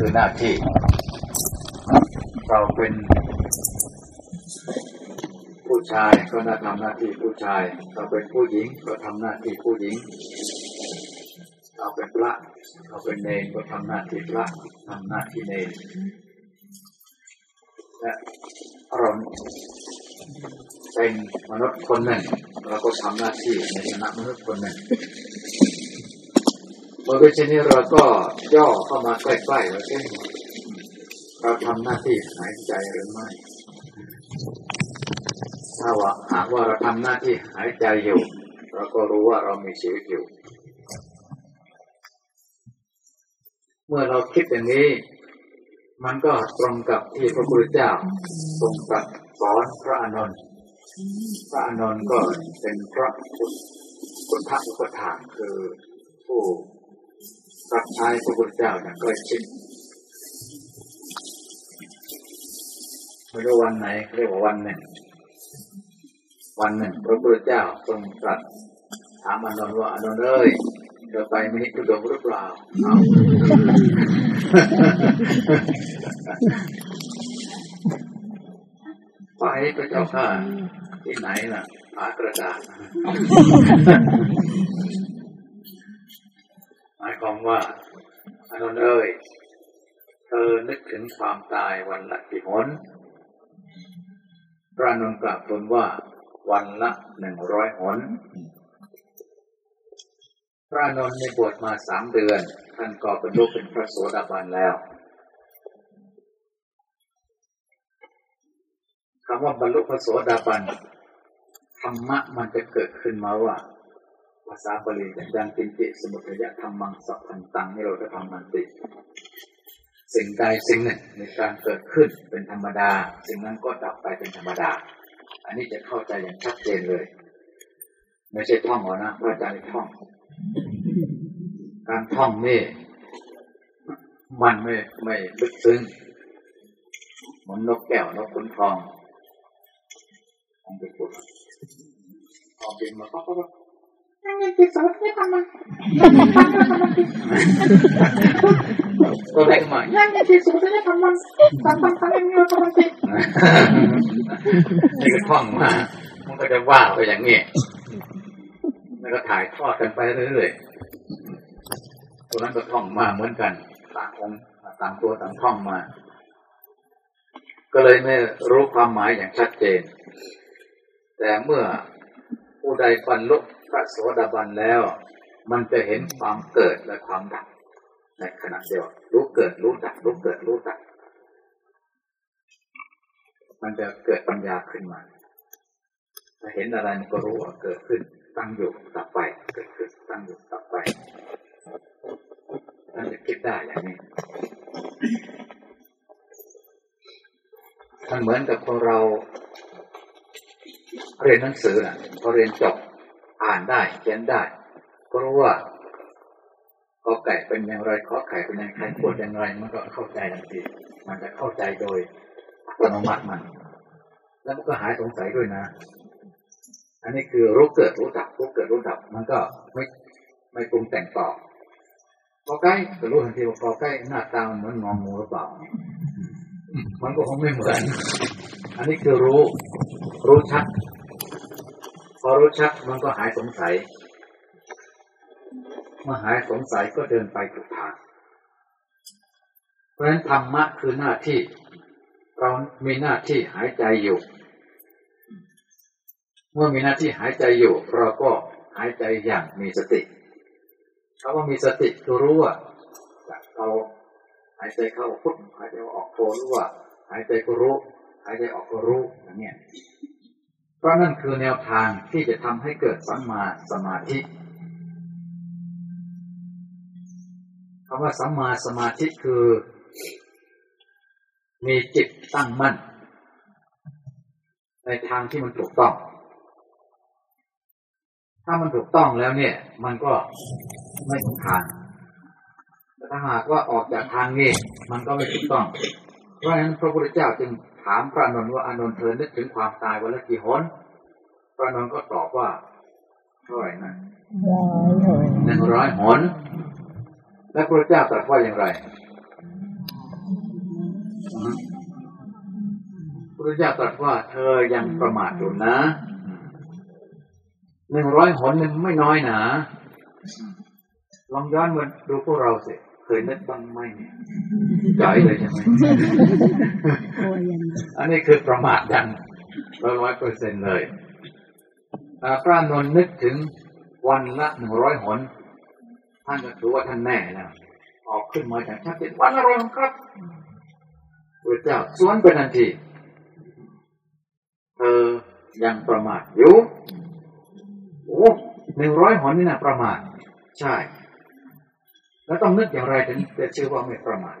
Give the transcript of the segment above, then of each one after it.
คือหน้าที่ เราเป็น ผู้ชายก็น่าทำหน้าที่ผู้ชาย เราเป็นผู้หญิงก็ทำหน้าที่ผู้หญิง เราเป็นพระเราเป็นเนรก็ทำหน้าที่พระทำหน้าที่เนรและเราเป็นมนุษย์คนหนึ่งเราก็ทำหน้าที่ในฐานะมนุษย์คนหนึ่ง เมื่อเป็นเช่นนี้เราก็ย่อเข้ามาใกล้ๆว่าเช่นเราทำหน้าที่หายใจหรือไม่ ถ้าว่าหากว่าเราทำหน้าที่หายใจอยู่เราก็รู้ว่าเรามีชีวิตอยู่ เมื่อเราคิดอย่างนี้ มันก็ตรงกับที่พระพุทธเจ้าทรงตรัสสอนพระอานนท์พระอานนท์ก็เป็นพระคุณพระอุปถาคือผู้ รับใช้พระพุทธเจ้าอย่างใกล้ชิดไม่รู้วันไหนเรียกว่าวันหนึ่ง วันหนึ่งพระพุทธเจ้าทรงตรัสถามอนนท์ว่าอนนท์เอ้ยเดินไปมินิคุดงหรือเปล่าเอาไปพระเจ้าข้าที่ไหนล่ะหากระดาษ หมายความว่าอานนท์เอ้ยเธอนึกถึงความตายวันละกี่หนพระนนท์กลับทูลว่าวันละหนึ่งร้อยหน พระนนท์ในบวชมาสามเดือน ท่านก็บรรลุเป็นพระโสดาบันแล้วคำว่าบรรลุพระโสดาบันธรรมะมันจะเกิดขึ้นมาว่า ภาษาบาลียังตินติสมุทยะธรรมังสัพพันตังนิโรธธรรมันติสิ่งใดสิ่งหนึ่งในการเกิดขึ้นเป็นธรรมดา สิ่งนั้นก็ดับไปเป็นธรรมดา อันนี้จะเข้าใจอย่างชัดเจนเลย ไม่ใช่ท่องหรอนะพระอาจารย์ท่อง การท่องนี่มันไม่ไม่ลึกซึ้งเหมือนนกแก้วนกขุนทองของไปพูดพอบินมาปั๊บปั๊บปั๊บนั่นเองติดสารไม่ทำมันตัวเล็กมานั่นเองติดสารไม่ทำมันทำทำทำเองเงาทำมัน ติดนี่ก็ท่องมามันก็จะว่าไปอย่างนี้แล้วก็ถ่ายทอดกันไปเรื่อยๆตัวนั้นก็ท่องมาเหมือนกันต่างองค์ต่างตัวต่างท่องมา ก็เลยไม่รู้ความหมายอย่างชัดเจน แต่เมื่อผู้ใดบรรลุ พระโสดาบันแล้ว มันจะเห็นความเกิดและความดับในขณะเดียวรู้เกิดรู้ดับรู้เกิดรู้ดับมันจะเกิดปัญญาขึ้นมาถ้าเห็นอะไรมันก็รู้ว่าเกิดขึ้น ตั้งอยู่ดับไป เกิดขึ้น ตั้งอยู่ดับไปมันจะคิดได้อย่างนี้มันเหมือนกับพอเรา เรียนหนังสือน่ะพอเรียนจบ อ่านได้เขียนได้ก็รู้ว่าขอไก่เป็นอย่างไรขอไข่เป็นอย่างไรพูดอย่างไรมันก็เข้าใจทันทีมันจะเข้าใจโดยอัตโนมัติมัน แล้วมันก็หายสงสัยด้วยนะ อันนี้คือรู้เกิดรู้ดับรู้เกิดรู้ดับ มันก็ไม่ไม่ปรุงแต่งต่อพอใกล้ก็รู้ทันทีว่าพอใกล้หน้าตาเหมือนงองูหรือเปล่า มันก็คงไม่เหมือน อันนี้คือรู้ รู้ชัด อรู้ชัดมันก็หายสงสัยเมื่อหายสงสัยก็เดินไปถูกทาง เพราะฉะนั้นธรรมะคือหน้าที่เรามีหน้าที่หายใจอยู่ เมื่อมีหน้าที่หายใจอยู่ เราก็หายใจอย่างมีสติคำว่ามีสติคือรู้ว่าเราหายใจเข้าพุทหายใจออกโทรู้ว่า หายใจก็รู้ หายใจออกก็รู้อย่างเงี้ย เพราะนั่นคือแนวทางที่จะทำให้เกิดสัมมาสมาธิคำว่าสัมมาสมาธิคือ มีจิตตั้งมั่น ในทางที่มันถูกต้อง ถ้ามันถูกต้องแล้วเนี่ย มันก็ไม่ถูกทางแต่ถ้าหากว่าออกจากทางนี้มันก็ไม่ถูกต้อง เพราะฉะนั้นพระพุทธเจ้าจึง ถามพระนนท์ว่าอานนท์เธอนึกถึงความตายวันละกี่หนพระนนท์ก็ตอบว่าเท่าไหร่นะหนึ่งร้อยหนและพระเจ้าตรัสว่าอย่างไรพระเจ้าตรัสว่าเธอยังประมาทอยู่นะหนึ่งร้อยหนหนึ่งไม่น้อยนาลองย้อนมาดูพวกเราสิ เคยนึกบ้างไหมเนี่ยจ่อยเลยใช่ไหมอันนี้คือประมาทดังร้อยร้อยเปอร์เซ็นเลยพระนนนึกถึงวันละหนึ่งร้อยหน ท่านก็ถือว่าท่านแน่แล้วออกขึ้นมาจากชัดเจนวันละร้อยครับพระเจ้าสวนไปทันทีเธอยังประมาทอยู่โอ้หนึ่งร้อยหนนี่นะประมาท ใช่ แล้วต้องนึกอย่างไรถึงจะชื่อว่าไม่ประมาท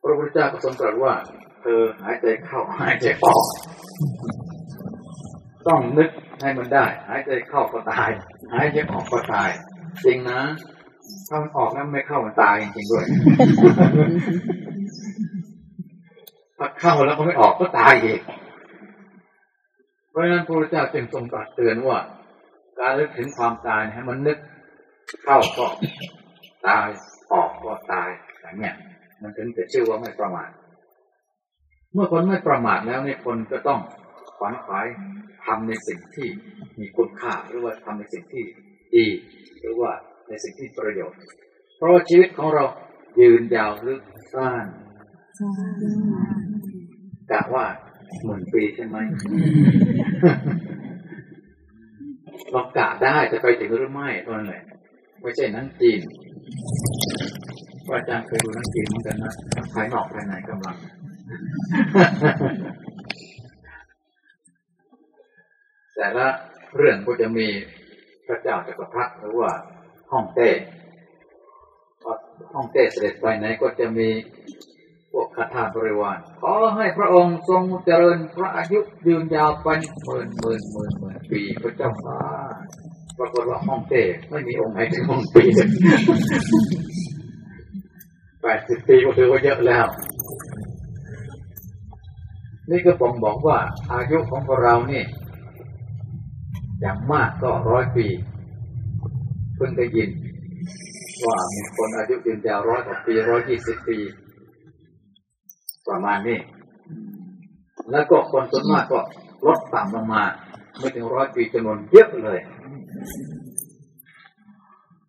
พระพุทธเจ้าก็ทรงตรัสว่า เธอหายใจเข้าหายใจออก ต้องนึกให้มันได้ หายใจเข้าก็ตาย หายใจออกก็ตาย จริงนะถ้ามันออกแล้วไม่เข้ามันตายจริงๆด้วยถ้าเข้าแล้วก็ไม่ออกก็ตายอีกเพราะฉะนั้นพระพุทธเจ้าจึงทรงตรัสเตือนว่า การนึกถึงความตายให้มันนึก เข้าก็ตายออกก็ตายอย่างเนี้ยมันถึงจะชื่อว่าไม่ประมาทเมื่อคนไม่ประมาทแล้วเนี่ยคนก็ต้องขวนขวายทำในสิ่งที่มีคุณค่าหรือว่าทำในสิ่งที่ดี หรือว่าในสิ่งที่ประโยชน์ เพราะว่าชีวิตของเรายืนยาวหรือสั้นกะว่าหมื่นปีใช่ไหมเรากะได้จะไปถึงหรือไม่ตอนไหน ไม่ใช่นังจีนว่าอาจารย์เคยดูนังจีนเหมือนกันนะภายนอกภายในกำลัง แต่ละเรื่องก็จะมีพระเจ้าจักรพรรดิหรือว่าห้องเต้ห้องเต้เสด็จไปไหนก็จะมีพวกคาถาบริวารขอให้พระองค์ทรงเจริญพระอายุยืนยาวไปหมื่นหมื่นหมื่นหมื่นปีพระเจ้าฟ้า ปรากฏว่าห้องเต้ไม่มีองค์ไหนถึงห้องปีแปดสิบปีก็ถือว่าเยอะแล้ว นี่ก็ผมบอกว่า อายุของพวกเรานี่อย่างมากก็ร้อยปี เพิ่งได้ยิน ว่ามีคนอายุยืนยาวร้อยกว่าปีร้อยยี่สิบปี ประมาณนี้ แล้วก็คนส่วนมากก็ลดต่ำลงมา ไม่ถึงร้อยปีจำนวนเยอะเลย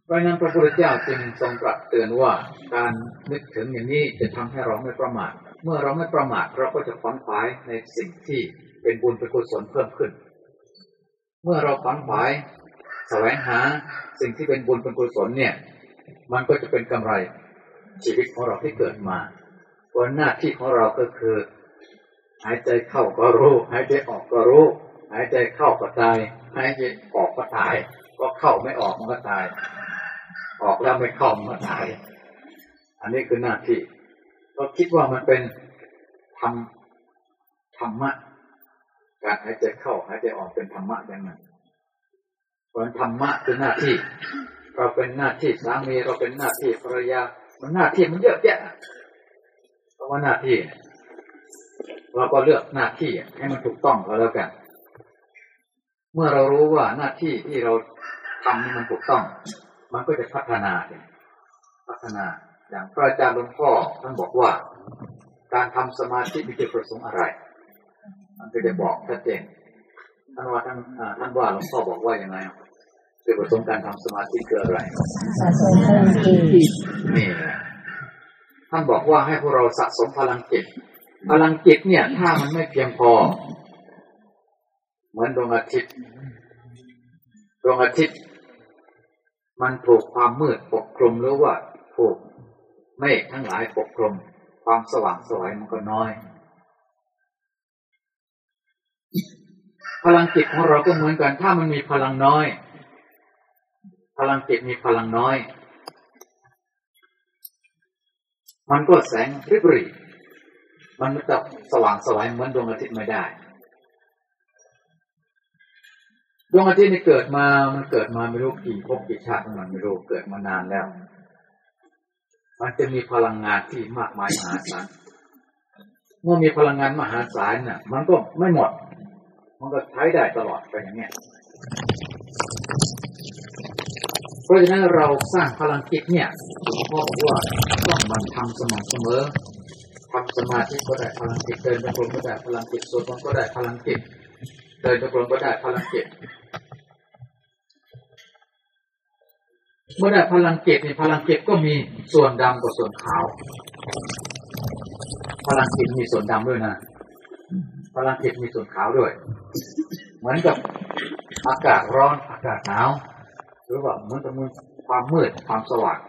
เพราะนั้นพระพุทธเจ้าจึงทรงตรัสเตือนว่าการนึกถึงอย่างนี้จะทำให้เราไม่ประมาท เมื่อเราไม่ประมาทเราก็จะฝันฝายในสิ่งที่เป็นบุญเป็นกุศลเพิ่มขึ้น เมื่อเราฝันฝายแสวงหาสิ่งที่เป็นบุญเป็นกุศลเนี่ย มันก็จะเป็นกำไรชีวิตของเราที่เกิดมาเพราะหน้าที่ของเราก็คือ หายใจเข้าก็รู้ หายใจออกก็รู้ หายใจเข้าก็ตาย หายใจออกก็ตาย ก็เข้าไม่ออกมันก็ตาย ออกแล้วไม่เข้ามันก็ตาย อันนี้คือหน้าที่เราคิดว่ามันเป็นธรรมธรรมะ การหายใจเข้าหายใจออกเป็นธรรมะอย่างนั้นผลธรรมะคือหน้าที่ เราเป็นหน้าที่สามีเราเป็นหน้าที่ภรรยา มันหน้าที่มันเยอะแยะเพราะว่าหน้าที่เราก็เลือกหน้าที่ให้มันถูกต้องก็แล้วกัน เมื่อเรารู้ว่าหน้าที่ที่เราทำนี่มันถูกต้อง มันก็จะพัฒนาพัฒนา อย่างพระอาจารย์หลวงพ่อท่านบอกว่า การทำสมาธิมีจุดประสงค์อะไร มันก็จะบอกชัดเจนท่านว่าท่านท่านว่าหลวงพ่อบอกว่ายังไงจุดประสงค์การทำสมาธิคืออะไรสะสมพลังจิตนี่แหละท่านบอกว่าให้พวกเราสะสมพลังจิตพลังจิตเนี่ย ถ้ามันไม่เพียงพอ เหมือนดวงอาทิตย์ ดวงอาทิตย์ มันถูกความมืดปกคลุมหรือว่าถูกเมฆทั้งหลายปกคลุมความสว่างสวยมันก็น้อย พลังจิตของเราก็เหมือนกัน ถ้ามันมีพลังน้อย พลังจิตมีพลังน้อย มันก็แสงริบรีมันจะสว่างสวยเหมือนดวงอาทิตย์ไม่ได้ ดวงอาทิตย์นี่เกิดมา มันเกิดมาไม่รู้กี่ภพกี่ชาติมันไม่รู้เกิดมานานแล้ว มันจะมีพลังงานที่มากมายมหาศาล เมื่อมีพลังงานมหาศาลน่ะ มันก็ไม่หมด มันก็ใช้ได้ตลอดไปอย่างเงี้ย เพราะฉะนั้นเราสร้างพลังจิตเนี่ยเพราะว่าต้องมันทำสม่ำเสมอทำสมาธิก็ได้พลังจิตเดินจงกรมก็ได้พลังจิตสวดมนต์ก็ได้พลังจิต เดินจงกรมก็ได้พลังจิตเมื่อได้พลังจิตในพลังจิตก็มีส่วนดำกับส่วนขาว พลังจิตมีส่วนดำด้วยนะพลังจิตมีส่วนขาวด้วย เหมือนกับอากาศร้อนอากาศหนาวหรือว่าเหมือนกับมือความมืดความสว่าง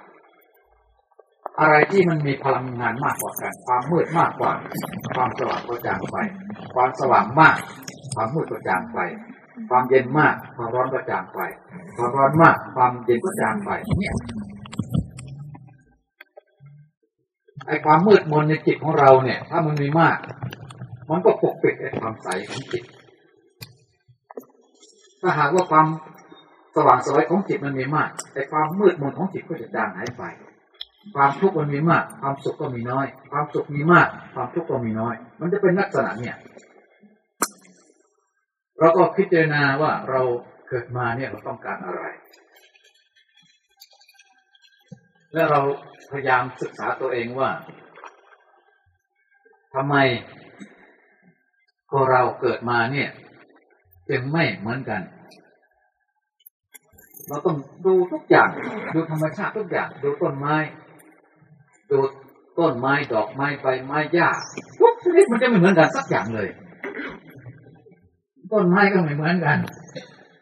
อะไรที่มันมีพลังงานมากกว่ากัน ความมืดมากกว่า ความสว่างก็จางไป ความสว่างมาก ความมืดก็จางไป ความเย็นมาก ความร้อนก็จางไป ความร้อนมาก ความเย็นก็จางไปไอ้ความมืดมนในจิตของเราเนี่ย ถ้ามันมีมาก มันก็ปกปิดไอ้ความใสของจิต ถ้าหากว่าความสว่างสวยของจิตมันมีมากแต่ความมืดมนของจิตก็จะจางหายไป ความทุกข์มันมีมาก ความสุขก็มีน้อย ความสุขมีมาก ความทุกข์ก็มีน้อย มันจะเป็นลักษณะเนี่ย เราก็พิจารณาว่าเราเกิดมาเนี่ยเราต้องการอะไร และเราพยายามศึกษาตัวเองว่าทำไมคนเราเกิดมาเนี่ยจึงไม่เหมือนกัน เราต้องดูทุกอย่างดูธรรมชาติทุกอย่างดูต้นไม้ดูต้นไม้ดอกไม้ใบไม้หญ้าทุกชนิดมันจะไม่เหมือนกันสักอย่างเลย ต้นไม้ก็ไม่เหมือนกัน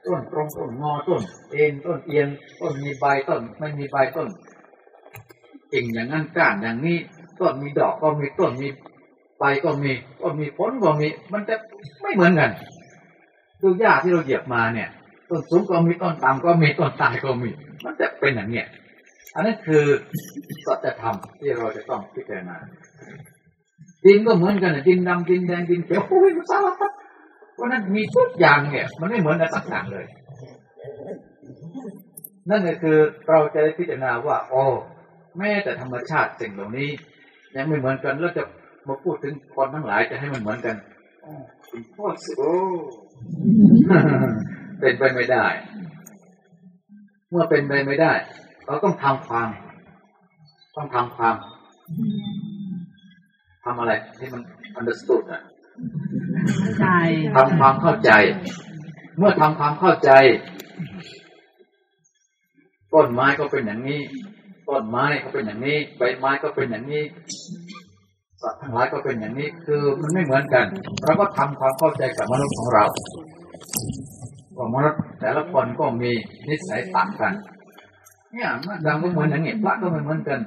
ต้นตรงต้นงอต้น เอ็นต้นเอียงต้นมีใบต้น ไม่มีใบต้นกิ่งอย่างนั้นก้านอย่างนี้ ต้นมีดอกก็มีต้นมีใบก็มีต้นมีผลก็มี มันจะไม่เหมือนกันดูหญ้าที่เราเหยียบมาเนี่ย ต้นสูงก็มีต้นต่ำก็มีต้นตายก็มี มันจะเป็นอย่างเนี้ยอันนั้นคือสัจธรรมที่เราจะต้องพิจารณาดินก็เหมือนกันดินดำดินแดงดินเขียวโอ้ยมันสารพัด ราะนั้นมีทุกอย่างเนี่ย มันไม่เหมือนกันสักอย่างเลย นั่นก็คือเราจะได้พิจารณาว่าโอ้แม้แต่ธรรมชาติสิ่งเหล่านี้ ยังไม่เหมือนกันแล้วจะมาพูดถึงคนทั้งหลายจะให้มันเหมือนกันโอ้พ่อสิโอ้เป็นไปไม่ได้ เมื่อเป็นไปไม่ได้ เราต้องทำความ ต้องทำความทำอะไรที่มัน understood อะ ทำความเข้าใจ เมื่อทำความเข้าใจ ต้นไม้ก็เป็นอย่างนี้ ต้นไม้ก็เป็นอย่างนี้ ใบไม้ก็เป็นอย่างนี้สัตว์ทั้งหลายก็เป็นอย่างนี้ คือมันไม่เหมือนกันเราก็ทำความเข้าใจกับมนุษย์ของเราว่ามนุษย์แต่ละคนก็มีนิสัยต่างกัน เนี่ยมันดังก็เหมือนอย่างนี้พระก็ไม่เหมือนกัน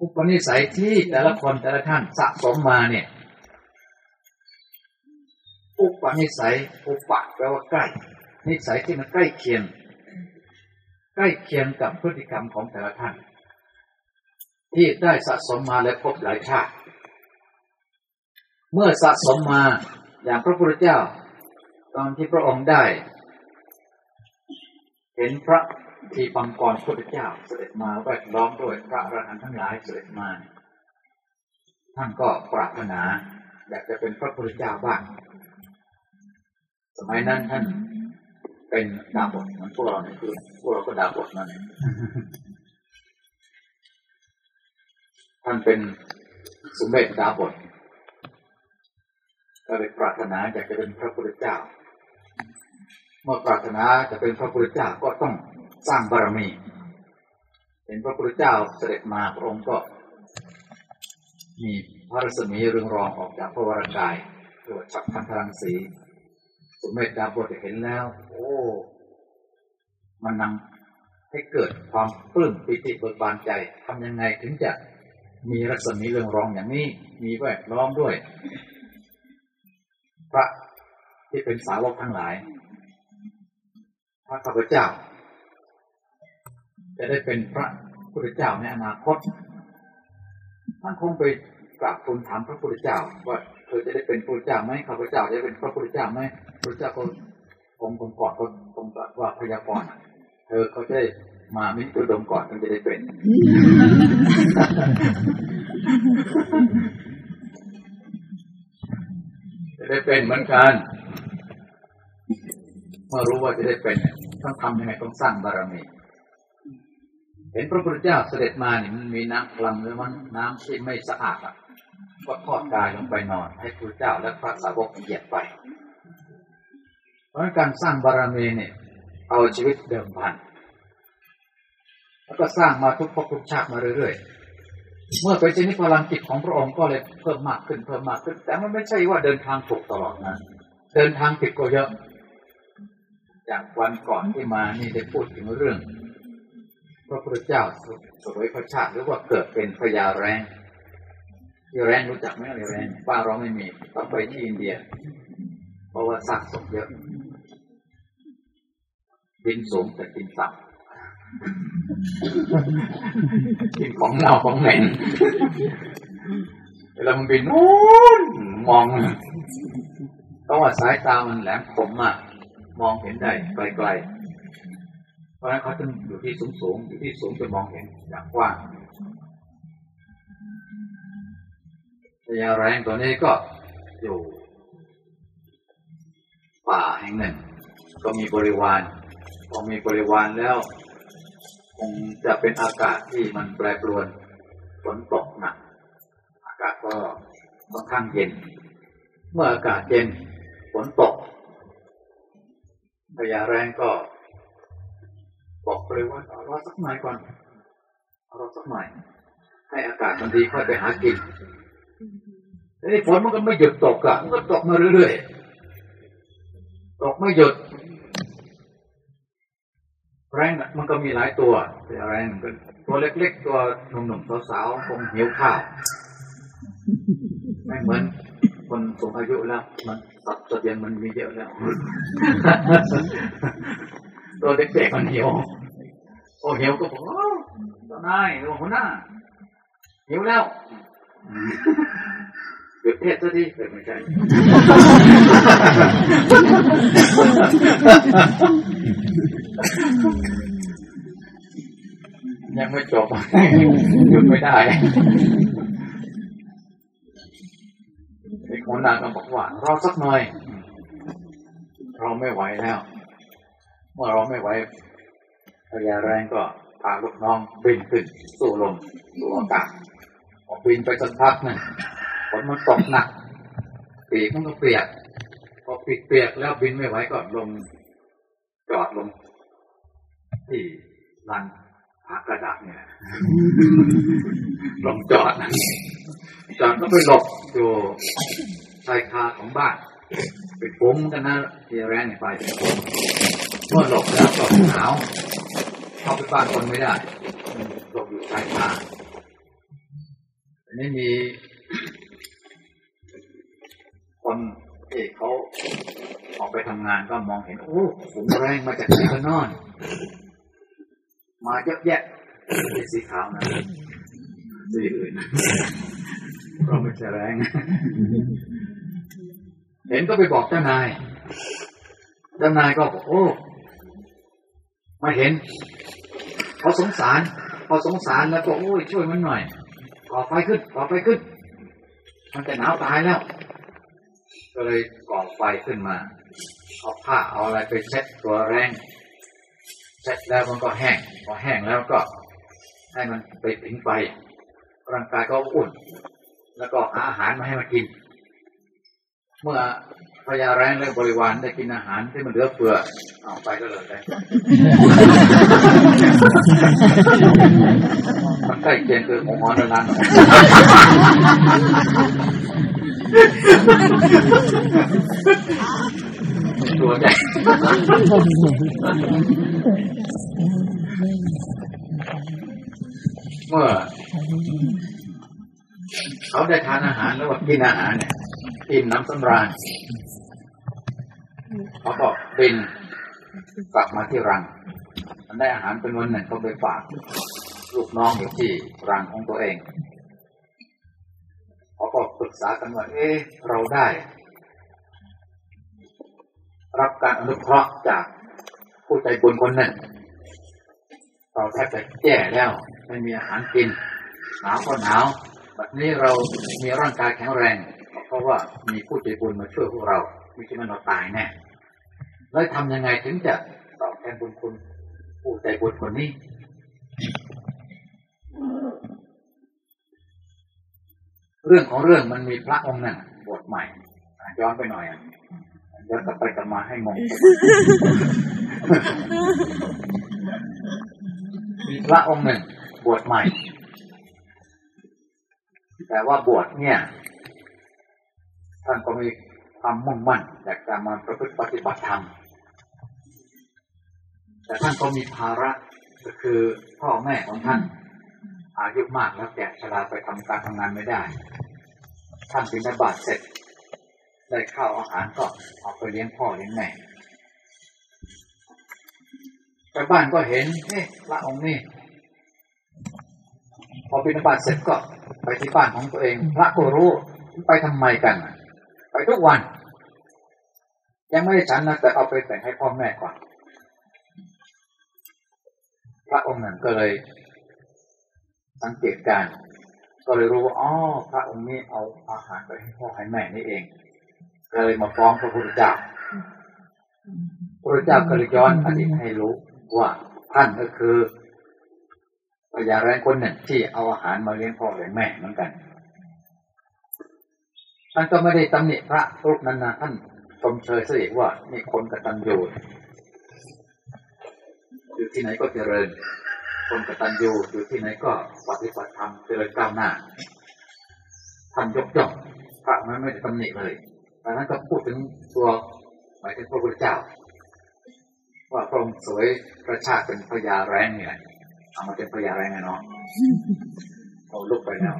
อุปนิสัยที่แต่ละคนแต่ละท่านสะสมมาเนี่ย อุปนิสัยอุปะแปลว่าใกล้ นิสัยที่มันใกล้เคียง ใกล้เคียงกับพฤติกรรมของแต่ละท่าน ที่ได้สะสมมาและพบหลายชาติเมื่อสะสมมาอย่างพระพุทธเจ้า ตอนที่พระองค์ได้ เห็นพระทีปังกรพุทธเจ้าเสด็จมาแวดล้อมด้วยพระอรหันต์ทั้งหลายเสด็จมาท่านก็ปรารถนาอยากจะเป็นพระพุทธเจ้าบ้าง สมัยนั้นท่านเป็นดาบทเหมือนพวกเราเนี่ยคือพวกเราก็ดาบทนั่นเองท่านเป็นสุเมธดาบทก็เลยปรารถนาอยากจะเป็นพระพุทธเจ้า เมื่อปรารถนาจะเป็นพระพุทธเจ้าก็ต้องสร้างบารมีเห็นพระพุทธเจ้าเสด็จมาพระองค์ก็ มีพระรัศมีเรืองรองออกจากพระวรากายเรียกว่าฉับพันธรังสี สมเด็จดาบทเห็นแล้ว โอ้ มันนำให้เกิดความปลื้มปิติเบิกบานใจทำยังไงถึงจะมีรัศมีเรืองรองอย่างนี้ มีแวดล้อมด้วย พระที่เป็นสาวกทั้งหลาย พระข้าพเจ้า จะได้เป็นพระพุทธเจ้าในอนาคตท่านคงไปกราบทูลถามพระพุทธเจ้าว่า อจะได้เป็นพระพุทธเจ้าไหมข้าพเจ้าจะเป็นพระพุทธเจ้าไหมพระเจ้าก็คงคงก่อนก็คงว่าพยากรณ์เธอเขาจะมามิตรดมก่อนถึงจะได้เป็นจะได้เป็นเหมือนกันเมื่อรู้ว่าจะได้เป็นต้องทำยังไงต้องสร้างบารมีเห็นพระพุทธเจ้าเสด็จมาเนี่ยมันมีน้ำคลำหรือมันน้ำที่ไม่สะอาดอะ ก็ทอดกายลงไปนอน ให้พระเจ้าและพระสาวกเหยียบไป เพราะการสร้างบารมีเนี่ยเอาชีวิตเดิมพัน แล้วก็สร้างมาทุกภพทุกชาติมาเรื่อยๆ เมื่อเป็นชนิดพลังจิตของพระองค์ก็เลยเพิ่มมากขึ้นเพิ่มมากขึ้น แต่มันไม่ใช่ว่าเดินทางถูกตลอดนะเดินทางผิดก็เยอะ จากวันก่อนที่มานี่ได้พูดถึงเรื่อง พระพุทธเจ้าสวยพระชาติหรือว่าเกิดเป็นพญาแรง ที่แรงรู้จักไหมอะไรแรงบ้านเราไม่มีต้องไปที่อินเดีย เพราะว่าสะสมเยอะบินสูงแต่กินต่ำกินของเน่าของเหม็นเวลามันบินนู้นมองต้องว่าสายตามันแหลมคมมากมองเห็นได้ไกลๆเพราะฉะนั้นเขาต้องอยู่ที่สูงๆอยู่ที่สูงจะมองเห็นอย่างกว้าง พญาแรงตัวนี้ก็อยู่ ป่าแห่งหนึ่ง ก็มีบริวารพอมีบริวารแล้วคงจะเป็นอากาศที่มันแปรปรวนฝนตกหนักอากาศก็ค่อนข้างเย็น เมื่ออากาศเย็นฝนตกพยาแรงก็บอกเลยว่าเอารอสักหน่อยก่อนเอารอสักหน่อยให้อากาศมันดีค่อยไปหากิน แต่นี่ฝนมันก็ไม่หยุดตกอะมันก็ตกมาเรื่อยๆ ตกไม่หยุด แรงมันก็มีหลายตัวแต่แรงมันก็ตัวเล็กๆ ตัวหนุ่มๆสาวๆคงหิวข้าวไม่เหมือนคนสูงอายุแล้ว มันสับสเดียนมันมีเยอะแล้ว ตัวเด็กๆมันหิวโอ้หิวก็บอกโอ้เจ้านายหัวหน้าหิวแล้ว หยุดเทศซะทีเกิดไม่ใช่ยังไม่จบหยุดไม่ได้ไอ้คนนางก็บอกว่ารอสักหน่อย เราไม่ไหวแล้ว เมื่อเราไม่ไหวพยาแรงก็พาลูกน้องบินขึ้น สู่ลมสู่อากาศ พอบินไปสักพักหนึ่งฝนมันตกหนักปีกมันก็เปียก พอปีกเปียกแล้วบินไม่ไหวก็ลง จอดลง ที่ลานผากระดาษเนี่ยลงจอดจอดก็ไปหลบอยู่ชายคาของบ้านไปฟุ้งกันนะเที่แรงไปเมื่อหลบแล้วก็หนาวเข้าไปบ้านคนไม่ได้หลบอยู่ชายคา นนี้มี คนที่เขาออกไปทำงานก็มองเห็น โอ้ฝูงแรงมาจากไหนกันนอน มาเยอะแยะเป็นสีขาวนะสีอื่นเราไม่ใช่แรง เห็นก็ไปบอกเจ้านาย เจ้านายก็บอก โอ้มาเห็นเขาสงสารพอสงสารแล้วก็โอ้ยช่วยมันหน่อย ก่อไฟขึ้นก่อไฟขึ้น มันจะหนาวตายแล้ว ก็เลยก่อไฟขึ้นมาเอาผ้าเอาอะไรไปเช็ดตัวแรงเช็ดแล้วมันก็แห้งพอแห้งแล้วก็ ให้มันไปถึงไฟร่างกายก็อุ่น แล้วก็หาอาหารมาให้มันกิน เมื่อ พญาแรงและบริวารได้กินอาหารที่มันเหลือเฟือเอาไปก็เลยได้มันใกล้เคียงคือหมอนนานตัวใหญ่เมื่อเขาได้ทานอาหารแล้วก็กินอาหารเนี่ยอิ่มน้ำสำราญ เขาก็บินกลับมาที่รัง มันได้อาหารเป็นวันหนึ่งเขาไปฝากลูกน้องอยู่ที่รังของตัวเอง เขาก็ปรึกษากันว่า เอ๊ะ เราได้ รับการอนุเคราะห์จากผู้ใจบุญคนหนึ่ง เราแทบจะแย่แล้ว ไม่มีอาหารกิน หนาวก็หนาว แบบนี้เรามีร่างกายแข็งแรง เพราะว่ามีผู้ใจบุญมาช่วยพวกเรา ไม่ใช่มันเราตายแน่แล้วทำยังไงถึงจะตอบทนบุญคุณผู้ใจบุญคนนี้เรื่องของเรื่องมันมีพระองค์หนึ่งบวชใหม่ย้อนไปหน่อยย้อนกลับไปกลับมาให้งงมีพระองค์หนึ่งบวชใหม่ แต่ว่าบวชเนี่ยท่านก็มี ความมุ่งมั่นอยากจะมาประพฤติปฏิบัติธรรมแต่ท่านก็มีภาระก็คือพ่อแม่ของท่าน อายุมากแล้วแก่ชราไปทำการทำงานไม่ได้ ท่านบิณฑบาตเสร็จ ได้ข้าวอาหารก็เอาไปเลี้ยงพ่อเลี้ยงแม่ชาวบ้านก็เห็นเฮ้พระองค์นี่พอบิณฑบาตเสร็จก็ไปที่บ้านของตัวเอง พระก็รู้ไปทำไมกัน ไปทุกวัน ยังไม่ได้ฉันนะแต่เอาไปแต่งให้พ่อแม่ก่อน พระองค์นั้นก็เลย สังเกตการ ก็เลยรู้ว่าอ๋อพระองค์นี้เอาอาหารไปให้พ่อให้แม่นี่เอง ก็เลยมาฟ้องพระพุทธเจ้าพระพุทธเจ้าก็เลยย้อนอดีตให้รู้ว่าท่านก็คือพญาแรงคนหนึ่งที่เอาอาหารมาเลี้ยงพ่อเลี้ยงแม่เหมือนกัน ท่านก็ไม่ได้ตำหนิพระรูปนั้นนะท่านชมเชยเสียว่านี่คนกตัญญูอยู่ที่ไหนก็เจริญ คนกตัญญูอยู่ที่ไหนก็ปฏิบัติธรรมเจริญก้าวหน้าท่านยกย่องพระนั้นไม่ได้ตำหนิเลยดังนั้นก็พูดถึงตัวหมายถึงพระพุทธเจ้า ว่าพระองค์สวยประชาติเป็นพญาแรงเนี่ยเอามาเป็นพญาแรงไงเนาะเอาลุกไปแล้ว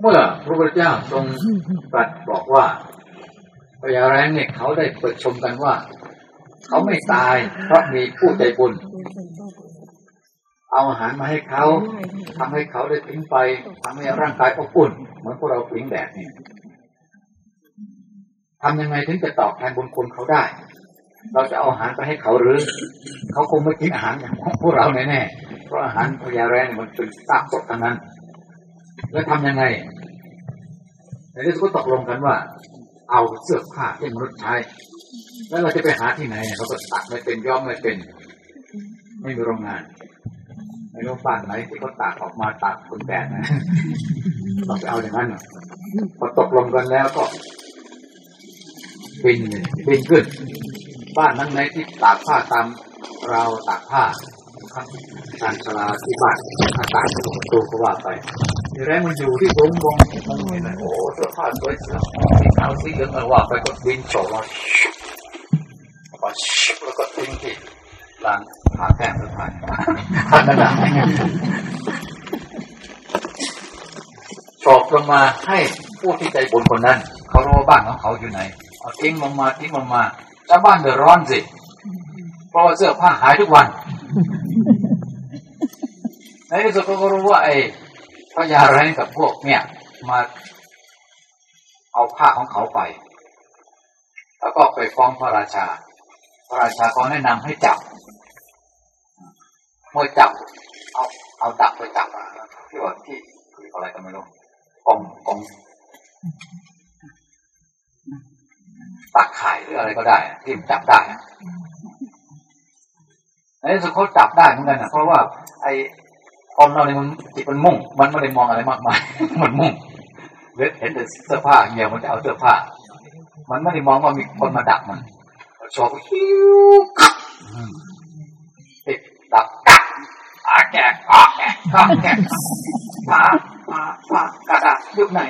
เมื่อพระพุทธเจ้าทรงตรัสบอกว่าพญาแรงเนี่ยเขาได้เปิดชมกันว่า เขาไม่ตายเพราะมีผู้ใจบุญเอาอาหารมาให้เขาทำให้เขาได้ทิ้งไปทำให้ร่างกายอบอุ่นเหมือนพวกเราผิงแดดเนี่ยทำยังไงถึงจะตอบแทนบุญคุณเขาได้ เราจะเอาอาหารไปให้เขาหรือ เขาคงไม่กินอาหารอย่างพวกเราแน่ๆเพราะอาหารพญาแรงมันเป็นซากศพทั้งนั้น แล้วทำยังไงในที่สุดก็ตกลงกันว่า เอาเสื้อผ้าที่มนุษย์ใช้ แล้วเราจะไปหาที่ไหนเราก็ตัดไม่เป็นย้อมไม่เป็น ไม่มีโรงงานในโรงบ้านไหนที่เขาตากออกมาตากคนแดดนะเราไปเอาอย่างนั้นพอตกลงกันแล้วก็บินบินขึ้น บ้านนั้นไหนที่ตากผ้าตามเราตากผ้าข้างชานชลาที่บ้านอากาศตูก็ว่าไปทีแรกมันอยู่ที่วงวงมันเห็นไหมโอ้เสื้อผ้าสวยสีขาวสีเหลืองอะไรว่าไปก็บินโฉบมาแล้วก็แล้วก็ทิ้งที่ลานหาแก้มหรือผ่านท่านนั่นแหละโฉบลงมาให้ผู้ที่ใจบุญคนนั้น เขารู้ว่าบ้านของเขาอยู่ไหน เอาทิ้งลงมาทิ้งลงมา ชาวบ้านเดือดร้อนสิเพราะว่าเสื้อผ้าหายทุกวันในที่สุดก็รู้ว่า ไอ้พญาแรงกับพวกเนี่ย มาเอาผ้าของเขาไป แล้วก็ไปฟ้องพระราชา พระราชาก็แนะนำให้จับเมื่อจับ เอาเอาดักไปจับที่ว่าที่คืออะไรก็ไม่รู้กองกอง ตักไข่หรืออะไรก็ได้ที่จับได้ในที่สุดเขาจับได้เหมือนกันนะเพราะว่า ไอ้คนเราเนี่ยมันจิตมันมุ่ง มันไม่ได้มองอะไรมากมาย มันมุ่งเห็นแต่เสื้อผ้าเงี่ยมันจะเอาเสื้อผ้า มันไม่ได้มองว่ามีคนมาดักมันชอบฮิวติดดักกักอาแกะอาแกะอาแกะผาผาผากระดาษยุบไหน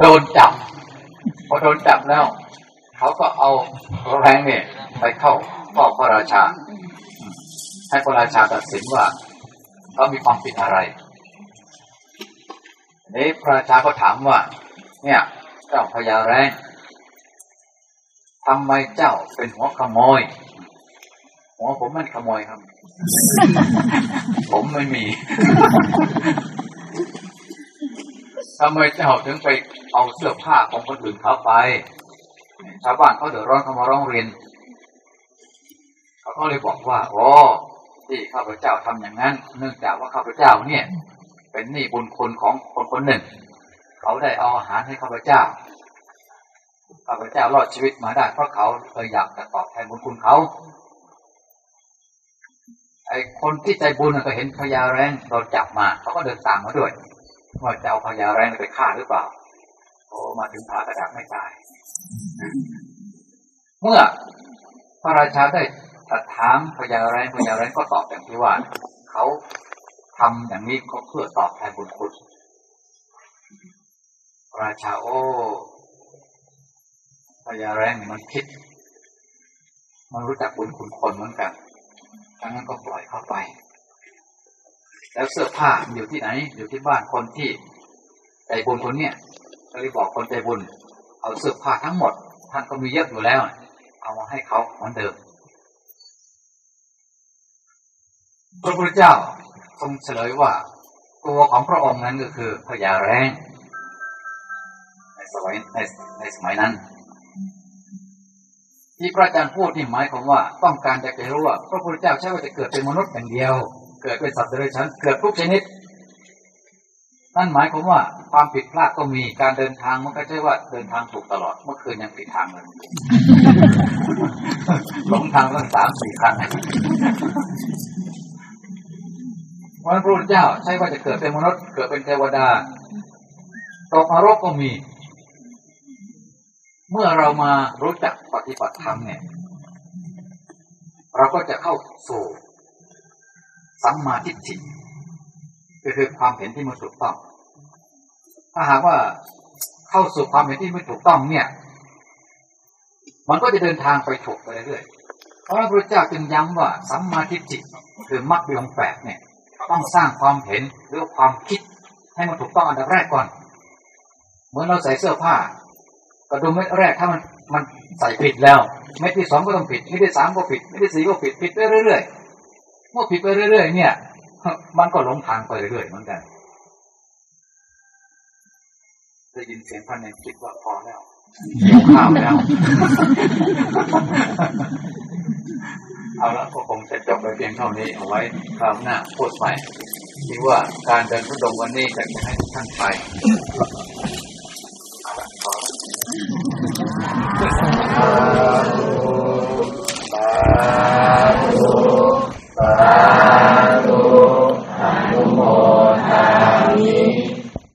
โดนจับพอโดนจับแล้ว เขาก็เอาแรงเนี่ยไปเข้าพ่อพระราชา ให้พระราชาตัดสินว่าเขามีความผิดอะไรนี้พระราชาก็ถามว่า เนี่ยเจ้าพญาแรงทำไมเจ้าเป็นหัวขโมยหัวผมไม่ขโมยครับ ผมไม่มี ทำไมเจ้าถึงไปเอาเสื้อผ้าของคนอื่นเขาไปชาวบ้านเขาเดือดร้อนเขามาร้องเรียนเขาก็เลยบอกว่าโอ้ที่ข้าพเจ้าทำอย่างนั้น เนื่องจากว่าข้าพเจ้าเนี่ย เป็นหนี้บุญคุณของคนคนหนึ่ง เขาได้เอาอาหารให้ข้าพเจ้าข้าพเจ้ารอดชีวิตมาได้เพราะเขาเคยอยากจะตอบแทนบุญคุณเขาไอ้คนที่ใจบุญก็เห็นพญาแรงเราจับมาเขาก็เดินตามมาด้วย ว่าจะเอาพญาแรงไปฆ่าหรือเปล่า โอ้มาถึงผ่ากระดักไม่ตาย เมื่อพระราชาได้ตรัสถามพญาแรงพญาแรงก็ตอบอย่างที่ว่าเขาทำอย่างนี้ก็เพื่อตอบแทนบุญคุณพระราชาโอ้พญาแรงมันคิด มันรู้จักบุญคุณคนเหมือนกันดังนั้นก็ปล่อยเข้าไป แล้วเสื้อผ้าอยู่ที่ไหน อยู่ที่บ้านคนที่ใจบุญคนเนี้ยก็เลยบอกคนใจบุญ เอาเสื้อผ้าทั้งหมด ท่านก็มีเยอะอยู่แล้ว เอามาให้เขาเหมือนเดิมพระพุทธเจ้าทรงเฉลยว่า ตัวของพระองค์นั้นก็คือพญาแรงในสมัยในในสมัยนั้น ที่พระอาจารย์พูดนี่หมายความว่า ต้องการจะให้รู้ว่าพระพุทธเจ้าใช่ว่าจะเกิดเป็นมนุษย์อย่างเดียว เกิดเป็นสัตว์เดรัจฉานเกิดทุกชนิด นั่นหมายความว่าความผิดพลาดก็มีการเดินทางมันก็ใช่ว่าเดินทางถูกตลอด เมื่อคืนยังผิดทางเลยหลงทางตั้งสามสี่ครั้งวันพระพุทธเจ้าใช่ว่าจะเกิดเป็นมนุษย์เกิดเป็นเทวดาตกนรกก็มี เมื่อเรามารู้จักปฏิบัติธรรมเนี่ย เราก็จะเข้าสู่ สัมมาทิฏฐิก็คือความเห็นที่มันถูกต้อง ถ้าหากว่าเข้าสู่ความเห็นที่ไม่ถูกต้องเนี่ย มันก็จะเดินทางไปถูกไปเรื่อยๆเพราะพระพุทธเจ้าจึงย้ำว่าสัมมาทิฏฐิคือมรรคเบียงแปดเนี่ย ต้องสร้างความเห็นหรือความคิดให้มันถูกต้องอันดับแรกก่อน เหมือนเราใส่เสื้อผ้ากระดุมเม็ดแรกถ้ามันมันใส่ผิดแล้ว เม็ดที่สองก็ต้องผิดเม็ดที่สามก็ผิดเม็ดที่สี่ก็ผิดผิดไปเรื่อยๆ เมื่อผิดไปเรื่อยๆเนี่ย มันก็หลงทางไปเรื่อยๆเหมือนกันจะยินเสียงพันเนคิดว่าพอแล้วเกี่ยวข้ามแล้ว เอาละก็คงจะจบไปเพียงเท่านี้เอาไว้คราวหน้าพูดใหม่ที่ว่าการเดินทุดงวันนี้จะให้ท่านไปเอาละพอ